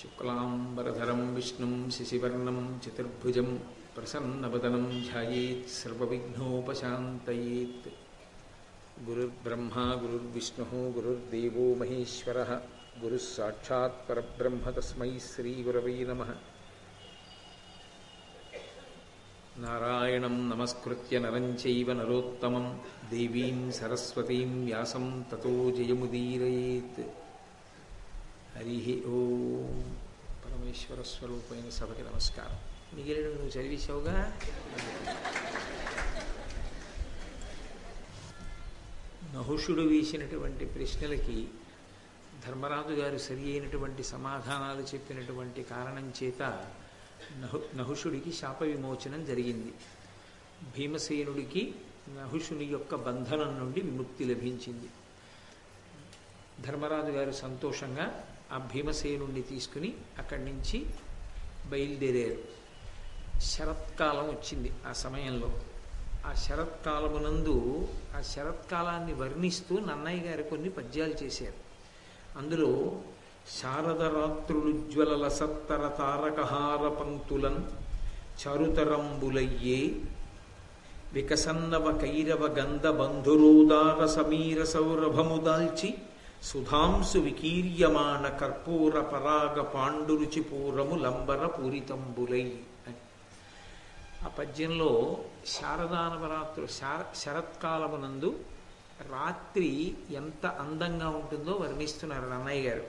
शुक्लाम्बरधरं विष्णुं शिशिवर्णं चतुर्भुजं प्रसन्नवदनं ध्यायेत् सर्वविघ्नोपशान्तयेत्। गुरुर्ब्रह्मा गुरुर्विष्णुः गुरुर्देवो महेश्वरः गुरुस्साक्षात्परब्रह्म तस्मै श्रीगुरवै नमः। नारायणं नमस्कृत्य नरं चैव नरोत्तमं देवीं सरस्वतीं व्यासं ततो जयमुदीरयेत्। హరి ఓం పరమేశ్వర స్వరూపమైన సభకి నమస్కారం. మిగిలిన నువ్వు చదివేశావుగా నహుషుడు వేసినటువంటి ప్రశ్నలకి ధర్మరాజు గారు సరి అయినటువంటి సమాధానాలు చెప్పినటువంటి కారణం చేత నహు నహుషుడికి శాప విమోచనం జరిగింది. భీమసేనుడికి నహుషుని యొక్క బంధనం నుండి విముక్తి లభించింది. ధర్మరాజు గారు సంతోషంగా ఆ భీమసేనుణ్ణి తీసుకుని అక్కడి నుంచి బయలుదేరారు. శరత్కాలం వచ్చింది ఆ సమయంలో. ఆ శరత్కాలమునందు ఆ శరత్కాలాన్ని వర్ణిస్తూ నన్నయ్య గారు కొన్ని పద్యాలు చేశారు. అందులో శారదరాత్రులుజ్వలల సత్తర తారకహార పంక్తులన్ చారుతరంబులయ్యే వికసన్నవ కైరవ గంధ బంధురోదార సమీర సౌరభము దాల్చి సుధాంసు వికీర్యమాణ కర్పూర పరాగ పాండురుచిపూరము లంబర పూరితంబులై అని. ఆ పద్యంలో శారదానవరాత్రు శార శరత్కాలమునందు రాత్రి ఎంత అందంగా ఉంటుందో వర్ణిస్తున్నారు అన్నయ్య గారు.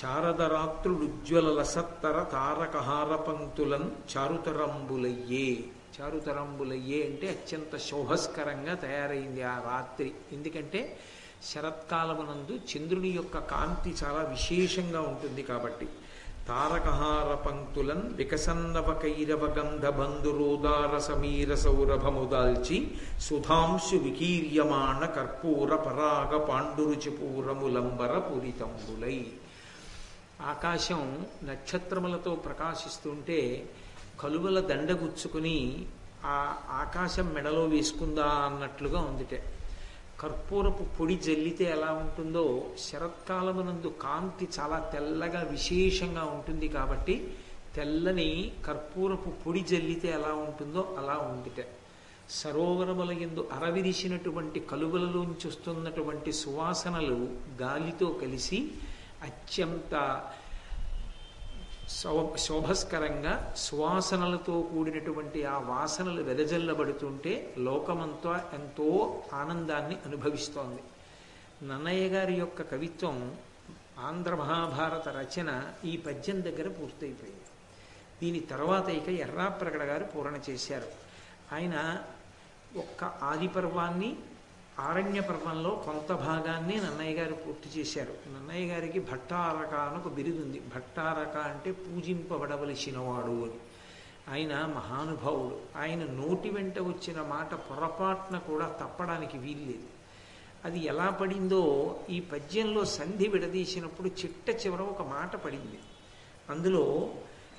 శారదరాత్రుడుజ్వల లసత్తర తారకహార పంక్తులన్ చారుతరంబులయ్యే. చారుతరంబులయ్యే అంటే అత్యంత శోభస్కరంగా తయారైంది ఆ రాత్రి. ఎందుకంటే శరత్కాలమునందు చంద్రుని యొక్క కాంతి చాలా విశేషంగా ఉంటుంది కాబట్టి. తారకహార పంక్తులన్ వికసన్నవ కైరవ గంధ బంధురోదార సమీర సౌరభము దాల్చి సుధాంశు వికీర్యమాణ కర్పూర పరాగ పాండురుచి పూరములంబర పూరితంబులై ఆకాశం నక్షత్రములతో ప్రకాశిస్తుంటే కలువల దండగుచ్చుకుని ఆ ఆకాశం మెడలో వేసుకుందా అన్నట్లుగా ఉందిటే. కర్పూరపు పొడి జల్లితే ఎలా ఉంటుందో శరత్కాలమునందు కాంతి చాలా తెల్లగా విశేషంగా ఉంటుంది కాబట్టి తెల్లని కర్పూరపు పొడి జల్లితే ఎలా ఉంటుందో అలా ఉందిట సరోవరముల ఎందు అరవిరిసినటువంటి కలువలలోంచి వస్తున్నటువంటి సువాసనలు గాలితో కలిసి అత్యంత శో శోభస్కరంగా సువాసనలతో కూడినటువంటి ఆ వాసనలు వెదజల్లబడుతుంటే లోకమంతా ఎంతో ఆనందాన్ని అనుభవిస్తోంది. నన్నయ్య గారి యొక్క కవిత్వం ఆంధ్ర మహాభారత రచన ఈ పద్యం దగ్గర పూర్తయిపోయింది. దీని తర్వాత ఇక ఎర్రాప్రగడ గారు పూరణ చేశారు. ఆయన ఒక్క ఆది పర్వాన్ని ఆరణ్య పర్వంలో కొంత భాగాన్ని నన్నయ్య గారు పూర్తి చేశారు. నన్నయ్య గారికి భట్టారక అని ఒక బిరుదుంది భట్టారక అంటే పూజింపబడవలసినవాడు అని. ఆయన మహానుభావుడు. ఆయన నోటి వెంట వచ్చిన మాట పొరపాటున కూడా తప్పడానికి వీల్లేదు. అది ఎలా పడిందో ఈ పద్యంలో సంధి విడదీసినప్పుడు చిట్ట చివర ఒక మాట పడింది. అందులో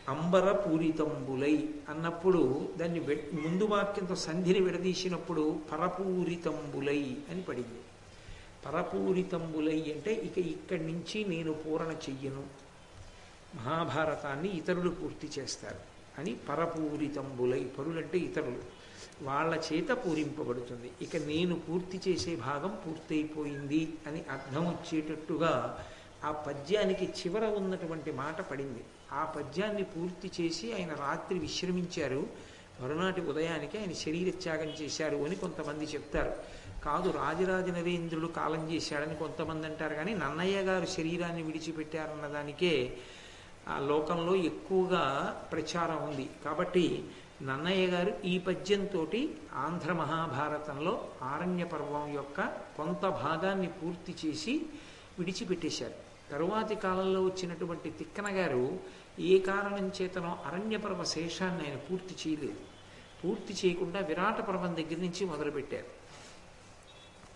అంబర పూరితంబులై అన్నప్పుడు దాన్ని ముందు వాక్యంతో సంధిని విడదీసినప్పుడు పరపూరితంబులై అని పడింది. పరపూరితంబులై అంటే ఇక ఇక్కడి నుంచి నేను పూరణ చెయ్యను. మహాభారతాన్ని ఇతరులు పూర్తి చేస్తారు అని పరపూరితంబులై పరులంటే ఇతరులు. వాళ్ళ చేత పూరింపబడుతుంది. ఇక నేను పూర్తి చేసే భాగం పూర్తయిపోయింది అని అర్థం వచ్చేటట్టుగా ఆ పద్యానికి చివర ఉన్నటువంటి మాట పడింది. ఆ పద్యాన్ని పూర్తి చేసి ఆయన రాత్రి విశ్రమించారు. మరునాటి ఉదయానికి ఆయన శరీర త్యాగం చేశారు అని కొంతమంది చెప్తారు. కాదు రాజరాజ నరేంద్రుడు కాలం చేశాడని కొంతమంది అంటారు. కానీ నన్నయ్య గారు శరీరాన్ని విడిచిపెట్టారన్న దానికే ఆ లోకంలో ఎక్కువగా ప్రచారం ఉంది. కాబట్టి నన్నయ్య గారు ఈ పద్యంతో ఆంధ్ర మహాభారతంలో ఆరణ్య పర్వం యొక్క కొంత భాగాన్ని పూర్తి చేసి విడిచిపెట్టేశారు. తరువాతి కాలంలో వచ్చినటువంటి తిక్కన గారు ఏ కారణం చేతనో అరణ్యపర్వ శేషాన్ని ఆయన పూర్తి చేయలేదు. పూర్తి చేయకుండా విరాట పర్వం దగ్గర నుంచి మొదలుపెట్టారు.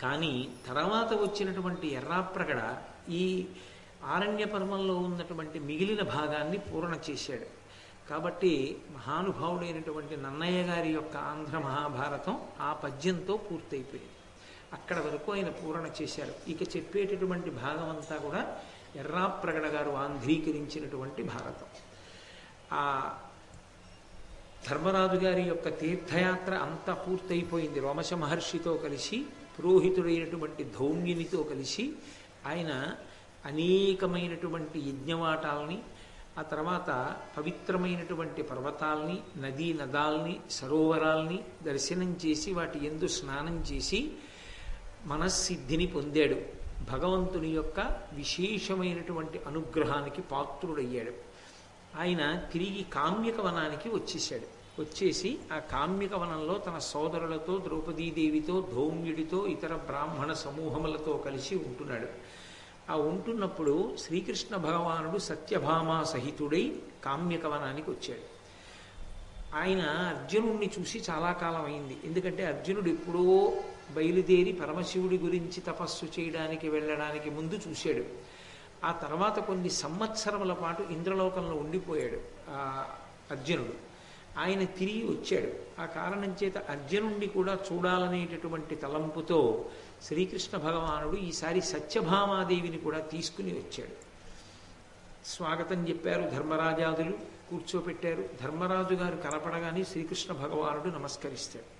కానీ తర్వాత వచ్చినటువంటి ఎర్రాప్రగడ ఈ ఆరణ్య పర్వంలో ఉన్నటువంటి మిగిలిన భాగాన్ని పూర్ణ చేశాడు. కాబట్టి మహానుభావుడైనటువంటి నన్నయ్య గారి యొక్క ఆంధ్ర మహాభారతం ఆ పద్యంతో పూర్తయిపోయింది. అక్కడ వరకు ఆయన పూరణ చేశారు. ఇక చెప్పేటటువంటి భాగం అంతా కూడా ఎర్రాప్రగడ గారు ఆంధ్రీకరించినటువంటి భారతం. ఆ ధర్మరాజు గారి యొక్క తీర్థయాత్ర అంతా పూర్తయిపోయింది. రోమశ మహర్షితో కలిసి పురోహితుడైనటువంటి ధౌమ్యునితో కలిసి ఆయన అనేకమైనటువంటి యజ్ఞవాటాలని ఆ తర్వాత పవిత్రమైనటువంటి పర్వతాల్ని నదీ నదాల్ని సరోవరాల్ని దర్శనం చేసి వాటి ఎందు స్నానం చేసి మనస్సిద్ధిని పొందాడు. భగవంతుని యొక్క విశేషమైనటువంటి అనుగ్రహానికి పాత్రుడయ్యాడు. ఆయన తిరిగి కామ్యక వనానికి వచ్చేసాడు వచ్చేసి ఆ కామ్యక వనంలో తన సోదరులతో ద్రౌపదీదేవితో ధౌమ్యుడితో ఇతర బ్రాహ్మణ సమూహములతో కలిసి ఉంటున్నాడు. ఆ ఉంటున్నప్పుడు శ్రీకృష్ణ భగవానుడు సత్యభామా సహితుడై కామ్యక వనానికి వచ్చాడు. ఆయన అర్జునుడిని చూసి చాలా కాలం అయింది ఎందుకంటే అర్జునుడు ఎప్పుడో బయలుదేరి పరమశివుడి గురించి తపస్సు చేయడానికి వెళ్ళడానికి ముందు చూశాడు. ఆ తర్వాత కొన్ని సంవత్సరముల పాటు ఇంద్రలోకంలో ఉండిపోయాడు అర్జునుడు. ఆయన తిరిగి వచ్చాడు. ఆ కారణం చేత అర్జునుడిని కూడా చూడాలనేటటువంటి తలంపుతో శ్రీకృష్ణ భగవానుడు ఈసారి సత్యభామాదేవిని కూడా తీసుకుని వచ్చాడు. స్వాగతం చెప్పారు ధర్మరాజాదులు కూర్చోపెట్టారు. ధర్మరాజు గారు కనపడగానే శ్రీకృష్ణ భగవానుడు నమస్కరిస్తాడు.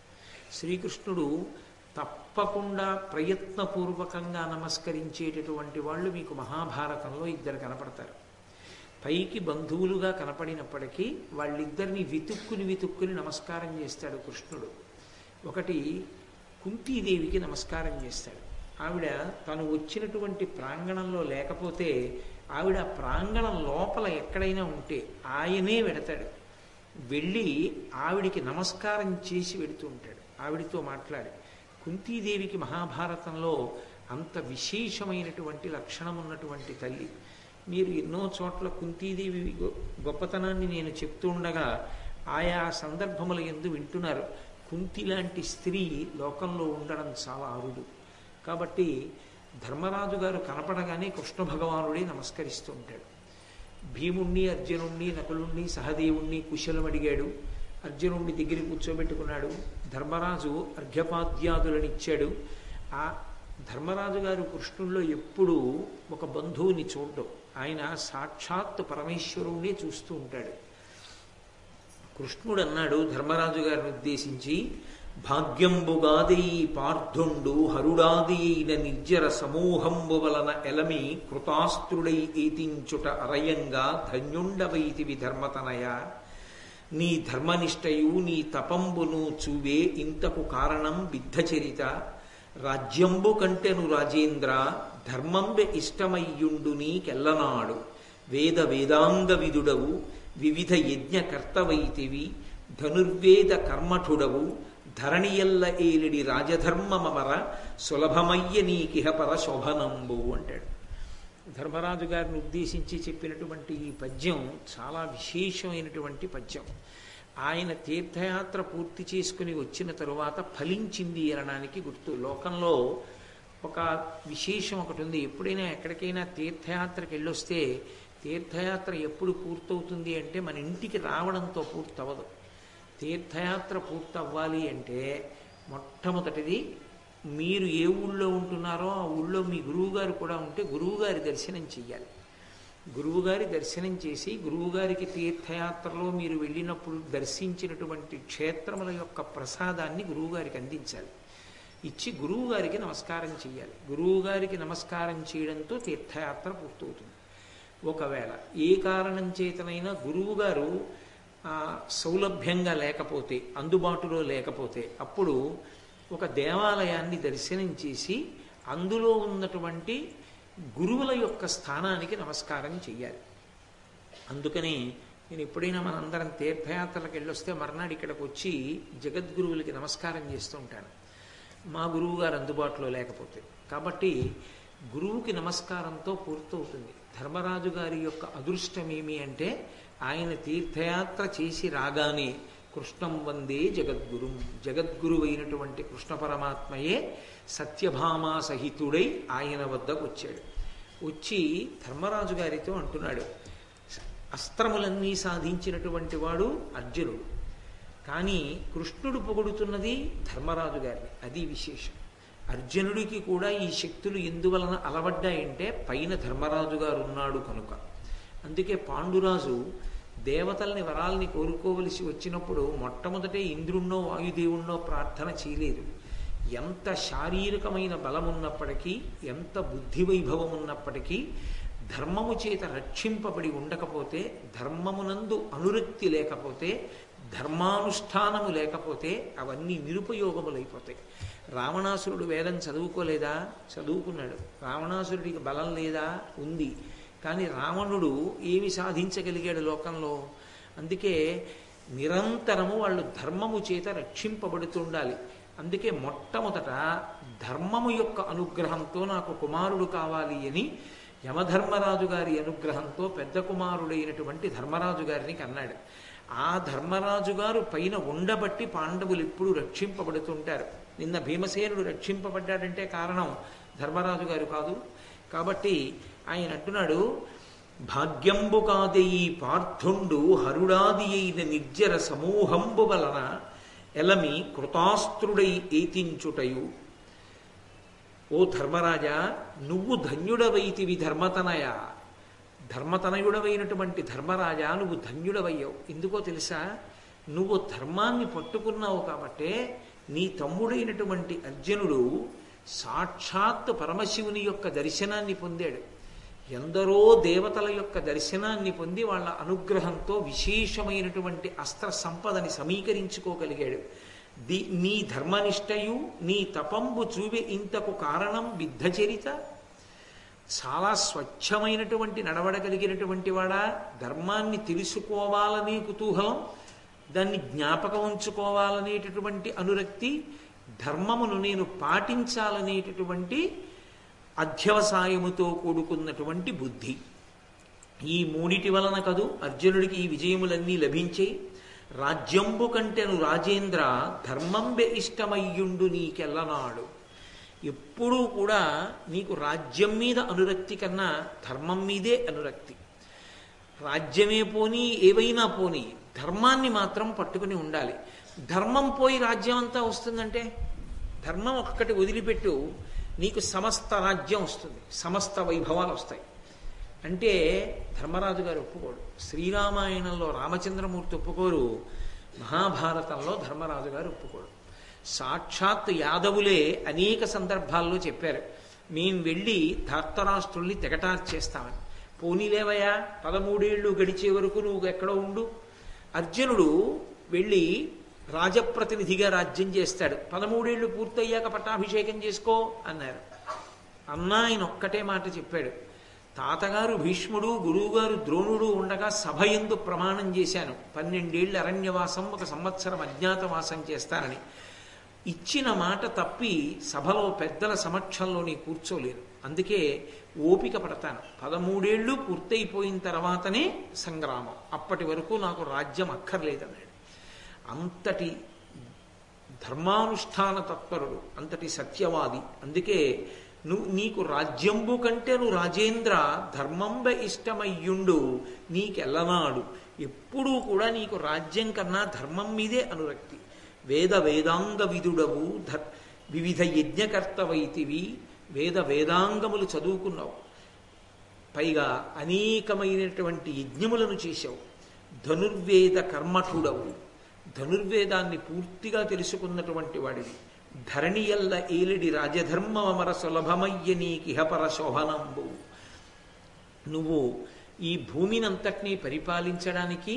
శ్రీకృష్ణుడు తప్పకుండా ప్రయత్నపూర్వకంగా నమస్కరించేటటువంటి వాళ్ళు మీకు మహాభారతంలో ఇద్దరు కనపడతారు. పైకి బంధువులుగా కనపడినప్పటికీ వాళ్ళిద్దరిని వెతుక్కుని వెతుక్కుని నమస్కారం చేస్తాడు కృష్ణుడు. ఒకటి కుంతీదేవికి నమస్కారం చేస్తాడు. ఆవిడ తను వచ్చినటువంటి ప్రాంగణంలో లేకపోతే ఆవిడ ప్రాంగణం లోపల ఎక్కడైనా ఉంటే ఆయనే వెడతాడు. వెళ్ళి ఆవిడికి నమస్కారం చేసి వెడుతూ ఉంటాడు. ఆవిడితో మాట్లాడి కుంతీదేవికి మహాభారతంలో అంత విశేషమైనటువంటి లక్షణం ఉన్నటువంటి తల్లి. మీరు ఎన్నో చోట్ల కుంతీదేవి గొప్పతనాన్ని నేను చెప్తూ ఉండగా ఆయా సందర్భముల ఎందు వింటున్నారు. కుంతి లాంటి స్త్రీ లోకంలో ఉండడం చాలా అరుడు కాబట్టి ధర్మరాజు గారు కనపడగానే కృష్ణ భగవానుడే నమస్కరిస్తూ ఉంటాడు. భీముణ్ణి అర్జునుణ్ణి నకులుణ్ణి సహదేవుణ్ణి కుశలం అడిగాడు. అర్జునుణ్ణి దగ్గర కూర్చోబెట్టుకున్నాడు. ధర్మరాజు అర్ఘ్యపాద్యాదులనిచ్చాడు. ఆ ధర్మరాజు గారు కృష్ణుల్లో ఎప్పుడూ ఒక బంధువుని చూడడం. ఆయన సాక్షాత్ పరమేశ్వరుణ్ణి చూస్తూ ఉంటాడు. కృష్ణుడు అన్నాడు ధర్మరాజు గారిని ఉద్దేశించి భాగ్యంబుగాది పార్థుండు హరుడాది అయిన నిర్జర సమూహంబు వలన ఎలమి కృతాస్త్రుడై ఏతించుట అరయంగా ధన్యుండవైతివి ధర్మతనయ. నీ ధర్మనిష్టయు నీ తపంబును చూవే ఇంతకు కారణం బిద్ధచరిత రాజ్యంబు కంటెను రాజేంద్ర ధర్మంబె ఇష్టమయ్యుండు నీకెల్లనాడు. వేద వేదాంగ విదుడవు వివిధ యజ్ఞకర్తవైతివి ధనుర్వేద కర్మఠుడవు. ధరణియల్ల ఏలిడి రాజధర్మమర సులభమయ్య నీకిహపర శోభనంబు అంటాడు. ధర్మరాజు గారిని ఉద్దేశించి చెప్పినటువంటి ఈ పద్యం చాలా విశేషమైనటువంటి పద్యం. ఆయన తీర్థయాత్ర పూర్తి చేసుకుని వచ్చిన తరువాత ఫలించింది అనడానికి గుర్తు. లోకంలో ఒక విశేషం ఒకటి ఉంది. ఎప్పుడైనా ఎక్కడికైనా తీర్థయాత్రకి వెళ్ళొస్తే తీర్థయాత్ర ఎప్పుడు పూర్తవుతుంది అంటే మన ఇంటికి రావడంతో పూర్తవ్వదు. తీర్థయాత్ర పూర్తవ్వాలి అంటే మొట్టమొదటిది మీరు ఏ ఊళ్ళో ఉంటున్నారో ఆ ఊళ్ళో మీ గురువుగారు కూడా ఉంటే గురువుగారి దర్శనం చెయ్యాలి. గురువుగారి దర్శనం చేసి గురువుగారికి తీర్థయాత్రలో మీరు వెళ్ళినప్పుడు దర్శించినటువంటి క్షేత్రముల యొక్క ప్రసాదాన్ని గురువుగారికి అందించాలి. ఇచ్చి గురువుగారికి నమస్కారం చేయాలి గురువుగారికి నమస్కారం చేయడంతో తీర్థయాత్ర పూర్తవుతుంది. ఒకవేళ ఏ కారణం చేతనైనా గురువుగారు సౌలభ్యంగా లేకపోతే అందుబాటులో లేకపోతే అప్పుడు ఒక దేవాలయాన్ని దర్శనం చేసి అందులో ఉన్నటువంటి గురువుల యొక్క స్థానానికి నమస్కారం చెయ్యాలి. అందుకని నేను ఎప్పుడైనా మనందరం తీర్థయాత్రలకు వెళ్ళొస్తే మర్నాడు ఇక్కడికి వచ్చి జగద్గురువులకి నమస్కారం చేస్తూ ఉంటాను. మా గురువు గారు అందుబాటులో లేకపోతే. కాబట్టి గురువుకి నమస్కారంతో పూర్తవుతుంది. ధర్మరాజు గారి యొక్క అదృష్టం ఏమి అంటే ఆయన తీర్థయాత్ర చేసి రాగానే కృష్ణం వందే జగద్గురు. జగద్గురువైనటువంటి కృష్ణ పరమాత్మయే సత్యభామా సహితుడై ఆయన వద్దకు వచ్చాడు. వచ్చి ధర్మరాజు గారితో అంటున్నాడు అస్త్రములన్నీ సాధించినటువంటి వాడు అర్జునుడు. కానీ కృష్ణుడు పొగుడుతున్నది ధర్మరాజు గారిని అది విశేషం. అర్జునుడికి కూడా ఈ శక్తులు ఎందువలన అలవడ్డాయంటే పైన ధర్మరాజు గారు ఉన్నాడు కనుక. అందుకే పాండురాజు దేవతల్ని వరాల్ని కోరుకోవలసి వచ్చినప్పుడు మొట్టమొదటే ఇంద్రుణ్ణో వాయుదేవుణ్ణో ప్రార్థన చేయలేదు. ఎంత శారీరకమైన బలం ఉన్నప్పటికీ ఎంత బుద్ధి వైభవం ఉన్నప్పటికీ ధర్మము చేత రక్షింపబడి ఉండకపోతే ధర్మమునందు అనురక్తి లేకపోతే ధర్మానుష్ఠానము లేకపోతే అవన్నీ నిరుపయోగములైపోతాయి. రావణాసురుడు వేదం చదువుకోలేదా? చదువుకున్నాడు. రావణాసురుడికి బలం లేదా? ఉంది. కానీ రావణుడు ఏమి సాధించగలిగాడు లోకంలో? అందుకే నిరంతరము వాళ్ళు ధర్మము చేత రక్షింపబడుతుండాలి. అందుకే మొట్టమొదట ధర్మము యొక్క అనుగ్రహంతో నాకు కుమారుడు కావాలి అని యమధర్మరాజు గారి అనుగ్రహంతో పెద్ద కుమారుడైనటువంటి ధర్మరాజు గారిని కన్నాడు. ఆ ధర్మరాజు గారు పైన ఉండబట్టి పాండవులు ఎప్పుడు రక్షింపబడుతుంటారు. నిన్న భీమసేనుడు రక్షింపబడ్డాడంటే కారణం ధర్మరాజు గారు కాదు. కాబట్టి ఆయన అంటున్నాడు భాగ్యంబు కాదయి పార్థుండు హరుడాది అయిన నిర్జర సమూహంబు వలన ఎలమి కృతాస్త్రుడై ఏతించుటయు. ఓ ధర్మరాజా నువ్వు ధన్యుడవైతివి ధర్మతనయ. ధర్మతనయుడవైనటువంటి ధర్మరాజా నువ్వు ధన్యుడవయ్యావు. ఎందుకో తెలుసా? నువ్వు ధర్మాన్ని పట్టుకున్నావు కాబట్టే నీ తమ్ముడైనటువంటి అర్జునుడు సాక్షాత్ పరమశివుని యొక్క దర్శనాన్ని పొందాడు. ఎందరో దేవతల యొక్క దర్శనాన్ని పొంది వాళ్ళ అనుగ్రహంతో విశేషమైనటువంటి అస్త్ర సంపదని సమీకరించుకోగలిగాడు. ది నీ ధర్మనిష్టయు నీ తపంబు చూపి ఇంతకు కారణం బిద్ధచరిత చాలా స్వచ్ఛమైనటువంటి నడవడగలిగినటువంటి వాడా ధర్మాన్ని తెలుసుకోవాలనే కుతూహలం దాన్ని జ్ఞాపకం ఉంచుకోవాలనేటటువంటి అనురక్తి ధర్మమును నేను పాటించాలనేటటువంటి అధ్యవసాయముతో కూడుకున్నటువంటి బుద్ధి. ఈ మూడిటి వలన కదూ అర్జునుడికి ఈ విజయములన్నీ లభించాయి రాజ్యంబు కంటెను రాజేంద్ర ధర్మంబె ఇష్టమయ్యుండు నీకెల్లనాడు. ఎప్పుడూ కూడా నీకు రాజ్యం మీద అనురక్తి కన్నా ధర్మం మీదే అనురక్తి. రాజ్యమే పోనీ ఏవైనా పోనీ ధర్మాన్ని మాత్రం పట్టుకుని ఉండాలి. ధర్మం పోయి రాజ్యం అంతా వస్తుందంటే ధర్మం ఒక్కటి వదిలిపెట్టు నీకు సమస్త రాజ్యం వస్తుంది. సమస్త వైభవాలు వస్తాయి. అంటే ధర్మరాజు గారు ఒప్పుకోడు శ్రీరామాయణంలో రామచంద్రమూర్తి ఒప్పుకోరు. మహాభారతంలో ధర్మరాజు గారు ఒప్పుకోడు సాక్షాత్ యాదవులే అనేక సందర్భాల్లో చెప్పారు. మేము వెళ్ళి ధార్తరాష్ట్రుల్ని తెగటార్చేస్తామని పోనీలేవయ్యా పదమూడేళ్ళు గడిచే వరకు నువ్వు ఎక్కడ ఉండు. అర్జునుడు వెళ్ళి రాజప్రతినిధిగా రాజ్యం చేస్తాడు. పదమూడేళ్ళు పూర్తయ్యాక పట్టాభిషేకం చేసుకో అన్నారు. అన్న ఆయన ఒక్కటే మాట చెప్పాడు. తాతగారు భీష్ముడు గురువుగారు ద్రోణుడు ఉండగా సభ ఎందు ప్రమాణం చేశాను. పన్నెండేళ్ళు అరణ్యవాసం ఒక సంవత్సరం అజ్ఞాతవాసం చేస్తానని. ఇచ్చిన మాట తప్పి సభలో పెద్దల సమక్షంలో నీ కూర్చోలేను. అందుకే ఓపిక పడతాను. పదమూడేళ్ళు పూర్తయిపోయిన తర్వాతనే సంగ్రామం. అప్పటి వరకు నాకు రాజ్యం అక్కర్లేదన్నాడు. అంతటి ధర్మానుష్ఠాన తత్పరుడు అంతటి సత్యవాది. అందుకే నువ్వు నీకు రాజ్యంబు కంటే నువ్వు రాజేంద్ర ధర్మంబ ఇష్టమయ్యుండు నీకెల్లనాడు. ఎప్పుడూ కూడా నీకు రాజ్యం కన్నా ధర్మం మీదే అనురక్తి. వేద వేదాంగ విదుడవు ధర్ వివిధ యజ్ఞకర్తవైతివి వేద వేదాంగములు చదువుకున్నావు. పైగా అనేకమైనటువంటి యజ్ఞములను చేశావు. ధనుర్వేద కర్మఠుడవు. ధనుర్వేదాన్ని పూర్తిగా తెలుసుకున్నటువంటి వాడిది ధరణియల్ల ఏలిడి రాజధర్మమర సులభమయ్య నీకిహపర శోభనంబు నువ్వు ఈ భూమినంతటినీ పరిపాలించడానికి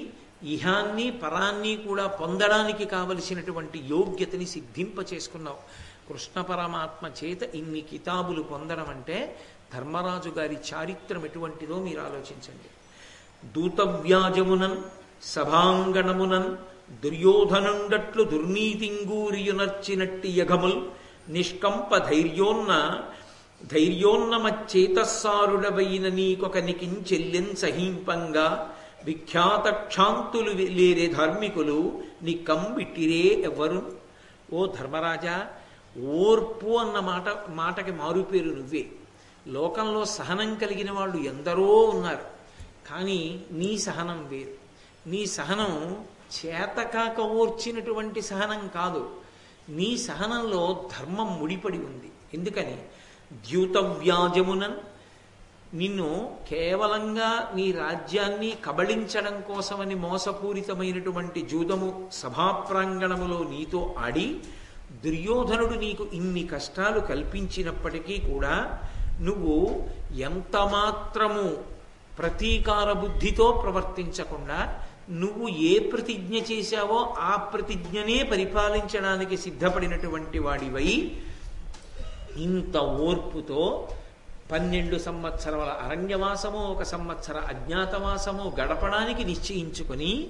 ఇహాన్ని పరాన్ని కూడా పొందడానికి కావలసినటువంటి యోగ్యతని సిద్ధింప చేసుకున్నావు కృష్ణ పరమాత్మ చేత ఇన్ని కితాబులు పొందడం అంటే ధర్మరాజు గారి చారిత్రం ఎటువంటిదో మీరు ఆలోచించండి. దూతవ్యాజమునన్ సభాంగణమునన్ దుర్యోధనుండట్లు దుర్నీతింగూరియునర్చినట్టి యగముల్ నిష్కంప ధైర్యోన్న ధైర్యోన్నమచ్చేతస్సారుడవైన నీకొక నికించెల్లెన్ సహీంపంగా విఖ్యాత క్షాంతులు లేరే ధార్మికులు నీ కంబిట్టిరే ఎవరు ఓ ధర్మరాజా ఓర్పు అన్న మాట మాటకి మారుపేరు నువ్వే. లోకంలో సహనం కలిగిన వాళ్ళు ఎందరో ఉన్నారు. కానీ నీ సహనం వేరు. నీ సహనం చేతకాక ఓర్చినటువంటి సహనం కాదు. నీ సహనంలో ధర్మం ముడిపడి ఉంది. ఎందుకని? ద్యూతవ్యాజమునన్ నిన్ను కేవలంగా నీ రాజ్యాన్ని కబళించడం కోసమని మోసపూరితమైనటువంటి జూదము సభాప్రాంగణములో నీతో ఆడి దుర్యోధనుడు నీకు ఇన్ని కష్టాలు కల్పించినప్పటికీ కూడా నువ్వు ఎంత మాత్రము ప్రతీకార బుద్ధితో ప్రవర్తించకుండా నువ్వు ఏ ప్రతిజ్ఞ చేశావో ఆ ప్రతిజ్ఞనే పరిపాలించడానికి సిద్ధపడినటువంటి వాడివై ఇంత ఓర్పుతో పన్నెండు సంవత్సరాల అరణ్యవాసము ఒక సంవత్సర అజ్ఞాతవాసము గడపడానికి నిశ్చయించుకొని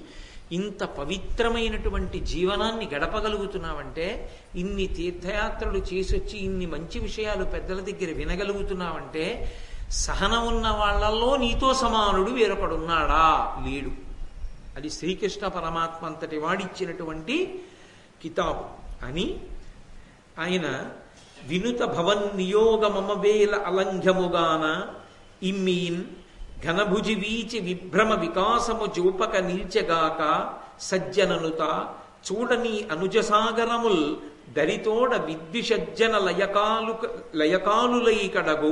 ఇంత పవిత్రమైనటువంటి జీవనాన్ని గడపగలుగుతున్నావంటే ఇన్ని తీర్థయాత్రలు చేసొచ్చి ఇన్ని మంచి విషయాలు పెద్దల దగ్గర వినగలుగుతున్నావంటే సహనం ఉన్న వాళ్ళల్లో నీతో సమానుడు వేరొకడున్నాడా లేడు. అది శ్రీకృష్ణ పరమాత్మ అంతటి వాడిచ్చినటువంటి కితాబు. అని ఆయన వినుత భవన్ నియోగమమవేల అలంఘముగాన ఇమ్మీన్ ఘనభుజి వీచి విభ్రమ వికాసము చూపక నిల్చెగాక సజ్జననుత చూడని అనుజసాగరముల్ దరితోడ విద్విషజ్జన లయకాలు లయకాలులై కడగు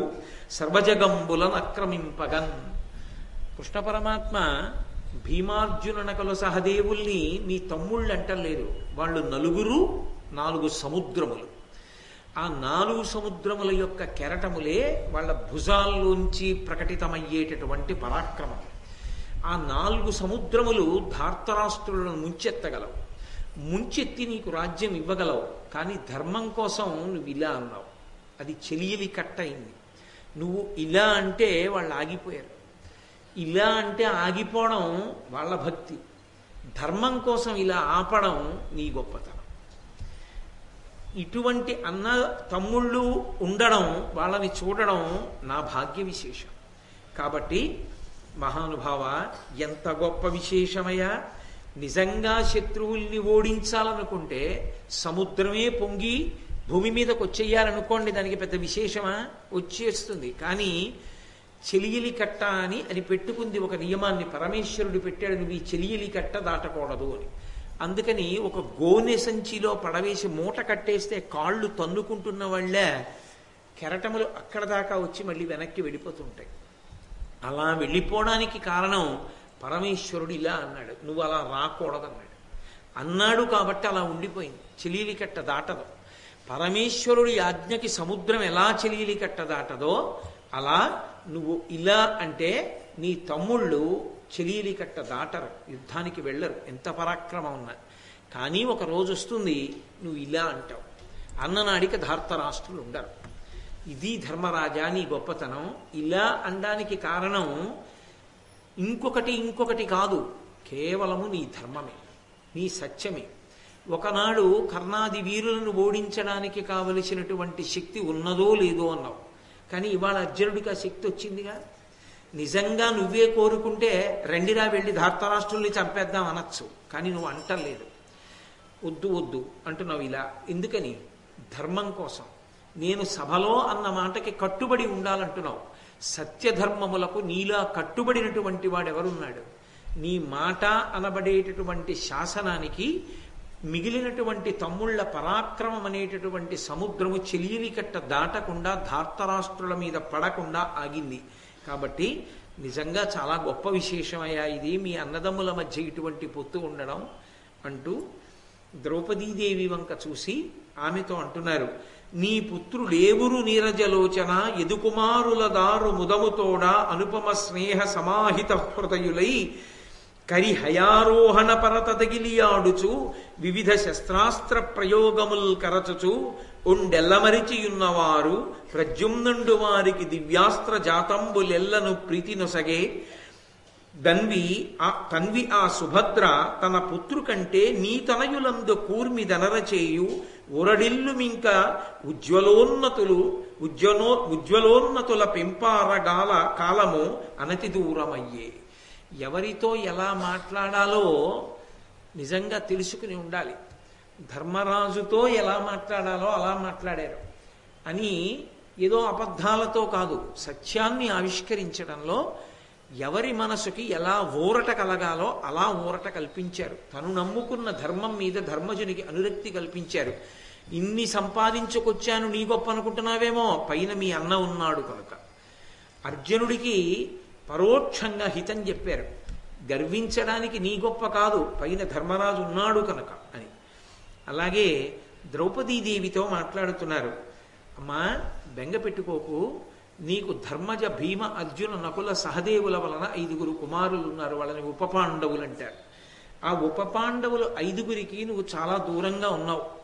సర్వజగంబులను అక్రమింపగన్ కృష్ణ పరమాత్మ భీమార్జుననకలు సహదేవుల్ని మీ తమ్ముళ్ళు అంటలేరు వాళ్ళు నలుగురు నాలుగు సముద్రములు. ఆ నాలుగు సముద్రముల యొక్క కెరటములే వాళ్ళ భుజాల్లోంచి ప్రకటితమయ్యేటటువంటి పరాక్రమం. ఆ నాలుగు సముద్రములు ధార్తరాష్ట్రులను ముంచెత్తగలవు. ముంచెత్తి నీకు రాజ్యం ఇవ్వగలవు. కానీ ధర్మం కోసం నువ్వు ఇలా అన్నావు. అది చెలియలి కట్టయింది. నువ్వు ఇలా అంటే వాళ్ళు ఆగిపోయారు. ఇలా అంటే ఆగిపోవడం వాళ్ళ భక్తి. ధర్మం కోసం ఇలా ఆపడం నీ గొప్పతనం. ఇటువంటి అన్న తమ్ముళ్ళు ఉండడం వాళ్ళని చూడడం నా భాగ్య విశేషం. కాబట్టి మహానుభావ ఎంత గొప్ప విశేషమయ్యా! నిజంగా శత్రువుల్ని ఓడించాలనుకుంటే సముద్రమే పొంగి భూమి మీదకి వచ్చేయాలనుకోండి దానికి పెద్ద విశేషమా? వచ్చేస్తుంది. కానీ చెలియలి కట్ట అని అని పెట్టుకుంది ఒక నియమాన్ని పరమేశ్వరుడు పెట్టాడు నువ్వు ఈ చెలియలి కట్ట దాటకూడదు అని. అందుకని ఒక గోనె సంచిలో పడవేసి మూట కట్టేస్తే కాళ్ళు తన్నుకుంటున్న వాళ్ళే కెరటములు అక్కడ దాకా వచ్చి మళ్ళీ వెనక్కి వెళ్ళిపోతుంటాయి. అలా వెళ్ళిపోవడానికి కారణం పరమేశ్వరుడు ఇలా అన్నాడు నువ్వు అలా రాకూడదన్నాడు. అన్నాడు కాబట్టి అలా ఉండిపోయింది. చెలీలి కట్ట దాటదు. పరమేశ్వరుడి ఆజ్ఞకి సముద్రం ఎలా చెలీలి కట్ట దాటదో అలా నువ్వు ఇలా అంటే నీ తమ్ముళ్ళు చెలీలి కట్ట దాటరు యుద్ధానికి వెళ్ళరు. ఎంత పరాక్రమం ఉన్నా. కానీ ఒక రోజు వస్తుంది నువ్వు ఇలా అంటావు. అన్ననాడిక ధార్తరాష్ట్రులు ఉండరు. ఇది ధర్మరాజా నీ గొప్పతనం. ఇలా అనడానికి కారణం ఇంకొకటి ఇంకొకటి కాదు. కేవలము నీ ధర్మమే నీ సత్యమే. ఒకనాడు కర్ణాది వీరులను ఓడించడానికి కావలసినటువంటి శక్తి ఉన్నదో లేదో అన్నావు. కానీ ఇవాళ అర్జునుడికి ఆ శక్తి వచ్చిందిగా? నిజంగా నువ్వే కోరుకుంటే రెండిరా వెళ్ళి ధార్తరాష్ట్రుల్ని చంపేద్దాం అనొచ్చు కానీ నువ్వు అంటలేదు. వద్దు వద్దు అంటున్నావు ఇలా. ఎందుకని? ధర్మం కోసం. నేను సభలో అన్న మాటకి కట్టుబడి ఉండాలంటున్నావు. సత్యధర్మములకు నీలా కట్టుబడినటువంటి వాడెవరున్నాడు? నీ మాట అనబడేటటువంటి శాసనానికి మిగిలినటువంటి తమ్ముళ్ళ పరాక్రమం అనేటటువంటి సముద్రము చెలియలి కట్ట దాటకుండా ధార్తరాష్ట్రుల మీద పడకుండా ఆగింది. కాబట్టి నిజంగా చాలా గొప్ప విశేషమయ్యా ఇది. మీ అన్నదమ్ముల మధ్య ఇటువంటి పొత్తు ఉండడం అంటూ ద్రౌపదీదేవి వంక చూసి ఆమెతో అంటున్నారు. నీ పుత్రుడేవురు నీరజలోచన ఎదుకుమారుల దారు ముదముతోడ అనుపమ స్నేహ సమాహిత హృదయులై కరి హయారోహణ పరత తగిలియాడుచు వివిధ శస్త్రాస్త్ర ప్రయోగముల్ కరచుచు ఉండెల్లమరిచియున్నవారు ప్రద్యుమ్నుండు వారికి దివ్యాస్త్ర జాతంబులెల్లను ప్రీతి నొసగే దన్వి ఆ తన్వి ఆ సుభద్ర తన పుత్రు కంటే నీ తనయులందు కూర్మి దనరచేయు ఉరడిల్లుమింక ఉజ్వలోన్నతులు ఉజ్వలో ఉజ్వలోన్నతుల పెంపారగాల కాలము అనతి దూరమయ్యే. ఎవరితో ఎలా మాట్లాడాలో నిజంగా తెలుసుకుని ఉండాలి. ధర్మరాజుతో ఎలా మాట్లాడాలో అలా మాట్లాడారు. అని ఏదో అబద్ధాలతో కాదు సత్యాన్ని ఆవిష్కరించడంలో ఎవరి మనసుకి ఎలా ఊరట కలగాలో అలా ఊరట కల్పించారు. తను నమ్ముకున్న ధర్మం మీద ధర్మజునికి అనురక్తి కల్పించారు. ఇన్ని సంపాదించుకొచ్చాను నీ గొప్ప అనుకుంటున్నావేమో పైన మీ అన్న ఉన్నాడు కనుక. అర్జునుడికి పరోక్షంగా హితం చెప్పారు. గర్వించడానికి నీ గొప్ప కాదు పైన ధర్మరాజు ఉన్నాడు కనుక అని. అలాగే ద్రౌపదీదేవితో మాట్లాడుతున్నారు. అమ్మా బెంగ పెట్టుకోకు. నీకు ధర్మజ భీమ అర్జున నకుల సహదేవుల వలన ఐదుగురు కుమారులు ఉన్నారు. వాళ్ళని ఉపపాండవులు అంటారు. ఆ ఉపపాండవులు ఐదుగురికి నువ్వు చాలా దూరంగా ఉన్నావు.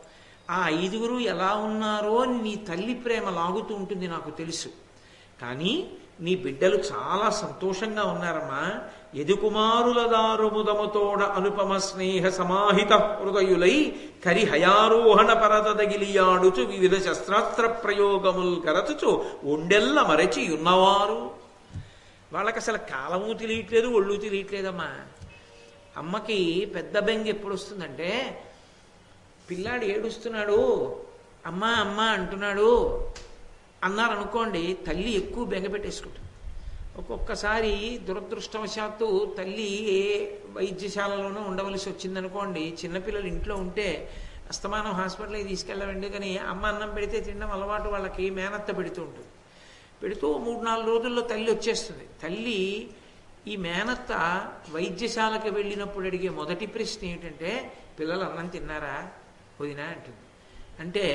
ఆ ఐదుగురు ఎలా ఉన్నారో అని నీ తల్లి ప్రేమ లాగుతూ ఉంటుంది నాకు తెలుసు. కానీ నీ బిడ్డలు చాలా సంతోషంగా ఉన్నారమ్మా. ఎదుకుమారుల దారుముదముతోడ అనుపమ స్నేహ సమాహిత హృదయులై కరి హయారోహణ పరదగిలియాడుచు వివిధ శస్త్రాస్త్ర ప్రయోగములు కరచుచు ఒండెల్ల మరచి ఉన్నవారు. వాళ్ళకి అసలు కాలము తెలియట్లేదు ఒళ్ళు తెలియట్లేదమ్మా. అమ్మకి పెద్ద బెంగ ఎప్పుడు వస్తుందంటే పిల్లాడు ఏడుస్తున్నాడు అమ్మా అమ్మ అంటున్నాడు. అన్నారనుకోండి తల్లి ఎక్కువ బెంగపెట్టేసుకుంటుంది ఒక్కొక్కసారి దురదృష్టవశాత్తు తల్లి ఏ వైద్యశాలలోనూ ఉండవలసి వచ్చిందనుకోండి చిన్నపిల్లలు ఇంట్లో ఉంటే అస్తమానం హాస్పిటల్కి తీసుకెళ్ళవండి కానీ అమ్మ అన్నం పెడితే తినడం అలవాటు వాళ్ళకి మేనత్త పెడుతూ ఉంటుంది. పెడుతూ మూడు నాలుగు రోజుల్లో తల్లి వచ్చేస్తుంది. తల్లి ఈ మేనత్త వైద్యశాలకు వెళ్ళినప్పుడు అడిగే మొదటి ప్రశ్న ఏంటంటే పిల్లలు అన్నం తిన్నారా? వదినా అంటుంది. అంటే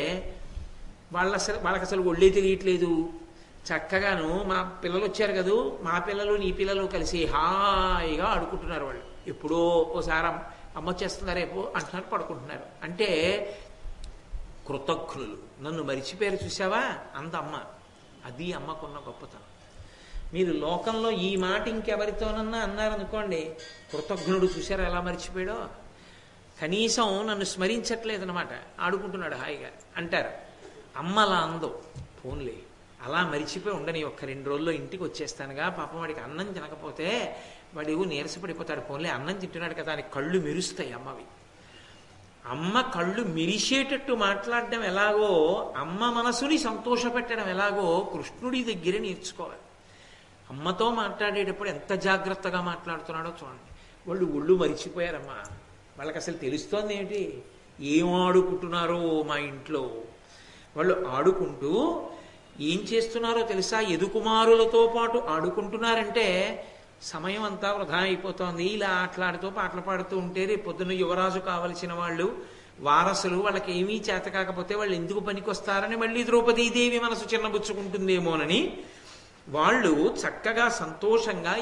వాళ్ళ అసలు వాళ్ళకి అసలు ఒళ్ళే తెలియట్లేదు. చక్కగాను మా పిల్లలు వచ్చారు కదూ. మా పిల్లలు నీ పిల్లలు కలిసి హాయిగా ఆడుకుంటున్నారు వాళ్ళు. ఎప్పుడో ఓసారి అమ్మ అమ్మ రేపు అంటున్నారు పడుకుంటున్నారు. అంటే కృతజ్ఞులు. నన్ను మరిచిపోయారు చూసావా అంత అమ్మ. అది అమ్మకున్న గొప్పతనం. మీరు లోకంలో ఈ మాట ఇంకెవరితోనన్నా అన్నారనుకోండి కృతజ్ఞుడు చూసారా ఎలా మర్చిపోయాడో? కనీసం నన్ను స్మరించట్లేదనమాట ఆడుకుంటున్నాడు హాయిగా. అంటారు. అమ్మలా అందో. ఫోన్లే అలా మరిచిపోయి ఉండని ఒక్క రెండు రోజుల్లో ఇంటికి వచ్చేస్తానుగా. పాపం వాడికి అన్నం తినకపోతే వాడు నీరసపడిపోతాడు. ఫోన్లే అన్నం తింటున్నాడు కదా అని కళ్ళు మెరుస్తాయి అమ్మవి. అమ్మ కళ్ళు మెరిసేటట్టు మాట్లాడడం ఎలాగో అమ్మ మనసుని సంతోషపెట్టడం ఎలాగో కృష్ణుడి దగ్గర నేర్చుకోవాలి. అమ్మతో మాట్లాడేటప్పుడు ఎంత జాగ్రత్తగా మాట్లాడుతున్నాడో చూడండి. వాళ్ళు ఒళ్ళు మరిచిపోయారమ్మా. వాళ్ళకి అసలు తెలుస్తోంది ఏంటి? ఏం ఆడుకుంటున్నారో మా ఇంట్లో? వాళ్ళు ఆడుకుంటూ ఏం చేస్తున్నారో తెలుసా? ఎదుకుమారులతో పాటు ఆడుకుంటున్నారంటే సమయం అంతా వృధా అయిపోతోంది. ఇలా ఆటలాడుతూ పాటలు పాడుతూ ఉంటే రేపు పొద్దున్న యువరాజు కావలసిన వాళ్ళు వారసులు వాళ్ళకి ఏమీ చేత కాకపోతే వాళ్ళు ఎందుకు పనికొస్తారని మళ్ళీ ద్రౌపదీదేవి మనసు చిన్నబుచ్చుకుంటుందేమోనని వాళ్ళు చక్కగా సంతోషంగా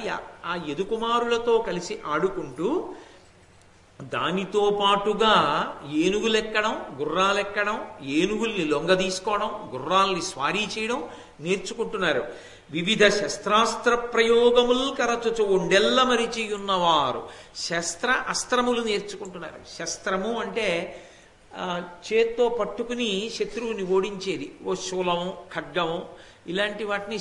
ఆ ఎదుకుమారులతో కలిసి ఆడుకుంటూ దానితో పాటుగా ఏనుగులెక్కడం గుర్రాలెక్కడం ఏనుగుల్ని లొంగ తీసుకోవడం గుర్రాల్ని స్వారీ చేయడం నేర్చుకుంటున్నారు. వివిధ శస్త్రాస్త్ర ప్రయోగములు కరచుచు ఉండెల్ల మరిచి ఉన్నవారు శస్త్ర అస్త్రములు నేర్చుకుంటున్నారు. శస్త్రము అంటే చేత్తో పట్టుకుని శత్రువుని ఓడించేది. ఓ శూలము ఖడ్గము ఇలాంటి వాటిని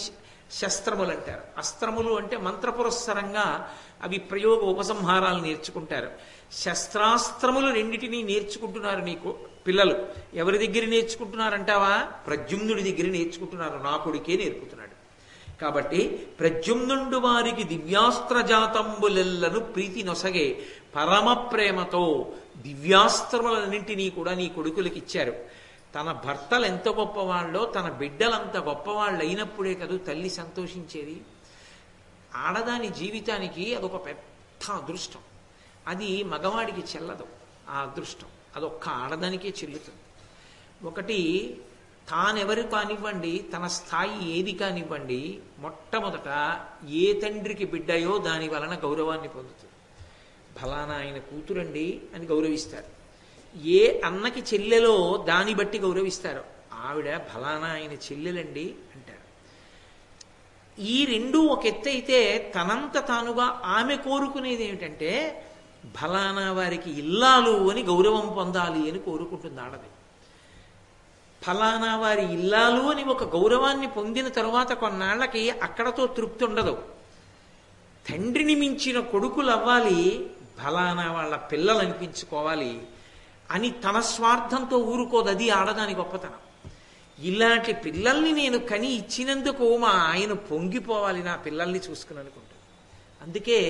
శస్త్రములు అంటారు. అస్త్రములు అంటే మంత్రపురస్సరంగా అవి ప్రయోగ ఉపసంహారాలు నేర్చుకుంటారు. శస్త్రాస్త్రములు రెండింటినీ నేర్చుకుంటున్నారు నీకు పిల్లలు. ఎవరి దగ్గర నేర్చుకుంటున్నారంటావా? ప్రద్యుమ్నుడి దగ్గర నేర్చుకుంటున్నారు. నా కొడుకే నేర్పుతున్నాడు. కాబట్టి ప్రద్యుమ్నుండు వారికి దివ్యాస్త్ర జాతంబులెల్లను ప్రీతి నొసగే పరమ ప్రేమతో దివ్యాస్త్రములన్నింటినీ కూడా నీ కొడుకులకి ఇచ్చారు. తన భర్తలు ఎంత గొప్పవాళ్ళో తన బిడ్డలంత గొప్పవాళ్ళు అయినప్పుడే కదా తల్లి సంతోషించేది. ఆడదాని జీవితానికి అదొక పెద్ద అదృష్టం. అది మగవాడికి చెల్లదు. ఆ అదృష్టం. అదొక్క ఆడదానికే చెల్లుతుంది. ఒకటి తానెవరు కానివ్వండి తన స్థాయి ఏది కానివ్వండి మొట్టమొదట ఏ తండ్రికి బిడ్డయో దాని వలన గౌరవాన్ని పొందుతుంది. ఫలానా ఆయన కూతురండి అని గౌరవిస్తారు. ఏ అన్నకి చెల్లెలో దాన్ని బట్టి గౌరవిస్తారు. ఆవిడ ఫలానా ఆయన చెల్లెలండి అంటారు. ఈ రెండు ఒక ఎత్తైతే తనంత తానుగా ఆమె కోరుకునేది ఏమిటంటే ఫలానా వారికి ఇల్లాలు అని గౌరవం పొందాలి అని కోరుకుంటుంది ఆడది. ఫలానా వారి ఇల్లాలు అని ఒక గౌరవాన్ని పొందిన తరువాత కొన్నాళ్ళకి అక్కడతో తృప్తి ఉండదు. తండ్రిని మించిన కొడుకులు అవ్వాలి ఫలానా వాళ్ళ పిల్లలు అనిపించుకోవాలి అని తన స్వార్థంతో ఊరుకోదు. అది ఆడదాని గొప్పతనం. ఇలాంటి పిల్లల్ని నేను కని ఇచ్చినందుకు మా ఆయన పొంగిపోవాలి నా పిల్లల్ని చూసుకుని అనుకుంటాను అందుకే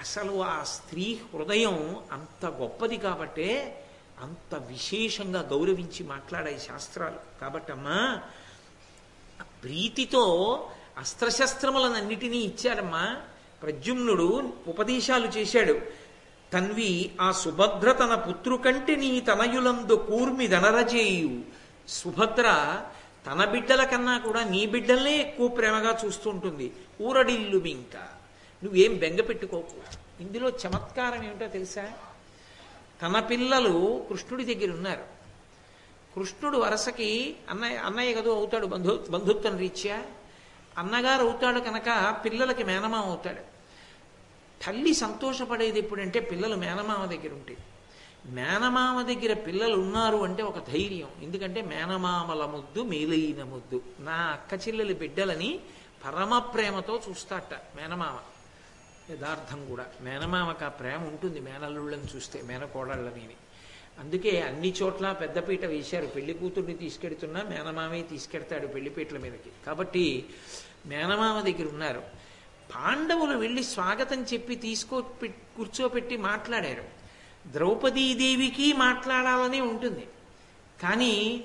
అసలు ఆ స్త్రీ హృదయం అంత గొప్పది కాబట్టే అంత విశేషంగా గౌరవించి మాట్లాడాయి శాస్త్రాలు. కాబట్టమ్మా ప్రీతితో అస్త్రశస్త్రములనన్నిటినీ ఇచ్చారమ్మా. ప్రద్యుమ్నుడు ఉపదేశాలు చేశాడు. తన్వి ఆ సుభద్ర తన పుత్రు కంటే నీ తనయులందు కూర్మి దనరజేయు సుభద్ర తన బిడ్డల కన్నా కూడా నీ బిడ్డల్నే ఎక్కువ ప్రేమగా చూస్తుంటుంది ఊరడిల్లు ఇంకా నువ్వేం బెంగ పెట్టుకోకు. ఇందులో చమత్కారం ఏమిటో తెలుసా? తన పిల్లలు కృష్ణుడి దగ్గర ఉన్నారు. కృష్ణుడు వరసకి అన్నయ్య అన్నయ్య కదో అవుతాడు బంధు బంధుత్వం రీత్యా. అన్నగారు అవుతాడు కనుక పిల్లలకి మేనమామ అవుతాడు. తల్లి సంతోషపడేది ఎప్పుడంటే పిల్లలు మేనమామ దగ్గర ఉంటే. మేనమామ దగ్గర పిల్లలు ఉన్నారు అంటే ఒక ధైర్యం. ఎందుకంటే మేనమామల ముద్దు మేలైన ముద్దు. నా అక్క చెల్లెలి బిడ్డలని పరమ ప్రేమతో చూస్తాట మేనమామ. యథార్థం కూడా. మేనమామకు ఆ ప్రేమ ఉంటుంది మేనల్లుళ్ళని చూస్తే మేనకోడళ్ళని అందుకే అన్ని చోట్ల పెద్దపీట వేశారు. పెళ్ళి కూతుర్ని తీసుకెడుతున్నా మేనమామే తీసుకెడతాడు పెళ్ళిపీటల మీదకి. కాబట్టి మేనమామ దగ్గర ఉన్నారు. పాండవులు వెళ్ళి స్వాగతం చెప్పి తీసుకో కూర్చోపెట్టి మాట్లాడారు. ద్రౌపదీదేవికి మాట్లాడాలని ఉంటుంది. కానీ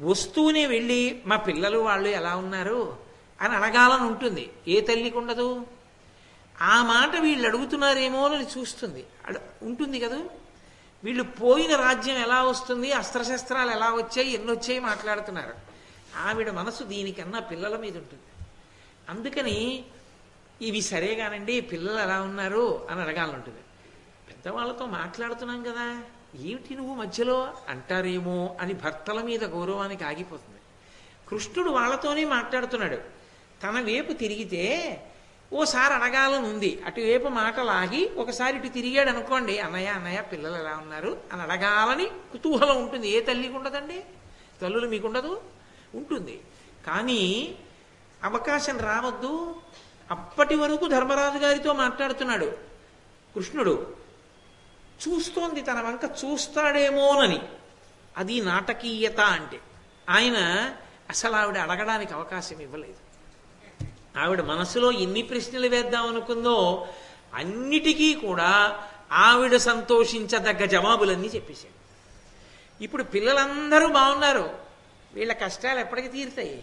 వస్తూనే వెళ్ళి మా పిల్లలు వాళ్ళు ఎలా ఉన్నారు? అని అడగాలని ఉంటుంది. ఏ తల్లికి ఉండదు ఆ మాట వీళ్ళు అడుగుతున్నారేమో అని చూస్తుంది. ఉంటుంది కదా? వీళ్ళు పోయిన రాజ్యం ఎలా వస్తుంది? అస్త్రశస్త్రాలు ఎలా వచ్చాయి? ఎన్ని వచ్చాయి మాట్లాడుతున్నారు. ఆవిడ మనసు దీనికన్నా పిల్లల మీద ఉంటుంది. అందుకని ఇవి సరేగానండి పిల్లలు ఎలా ఉన్నారు అని అడగాలంటుంది పెద్దవాళ్ళతో మాట్లాడుతున్నాం కదా ఏమిటి నువ్వు మధ్యలో? అంటారేమో అని భర్తల మీద గౌరవానికి ఆగిపోతుంది. కృష్ణుడు వాళ్ళతోనే మాట్లాడుతున్నాడు. తన వైపు తిరిగితే ఓసారి అడగాలని ఉంది. అటువైపు మాట లాగి ఒకసారి ఇటు తిరిగాడు అనుకోండి అన్నయ్య అన్నయ్య పిల్లలు ఎలా ఉన్నారు? అని అడగాలని కుతూహలం ఉంటుంది. ఏ తల్లికి ఉండదండి తల్లులు మీకుండదు? ఉంటుంది. కానీ అవకాశం రావద్దు. అప్పటి వరకు ధర్మరాజు గారితో మాట్లాడుతున్నాడు. కృష్ణుడు చూస్తోంది తన వంక చూస్తాడేమోనని. అది నాటకీయత అంటే. ఆయన అసలు ఆవిడ అడగడానికి అవకాశం ఇవ్వలేదు. ఆవిడ మనసులో ఎన్ని ప్రశ్నలు వేద్దాం అనుకుందో అన్నిటికీ కూడా ఆవిడ సంతోషించదగ్గ జవాబులన్నీ చెప్పేశాడు. ఇప్పుడు పిల్లలందరూ బాగున్నారు. వీళ్ళ కష్టాలు ఎప్పటికి తీరుతాయి.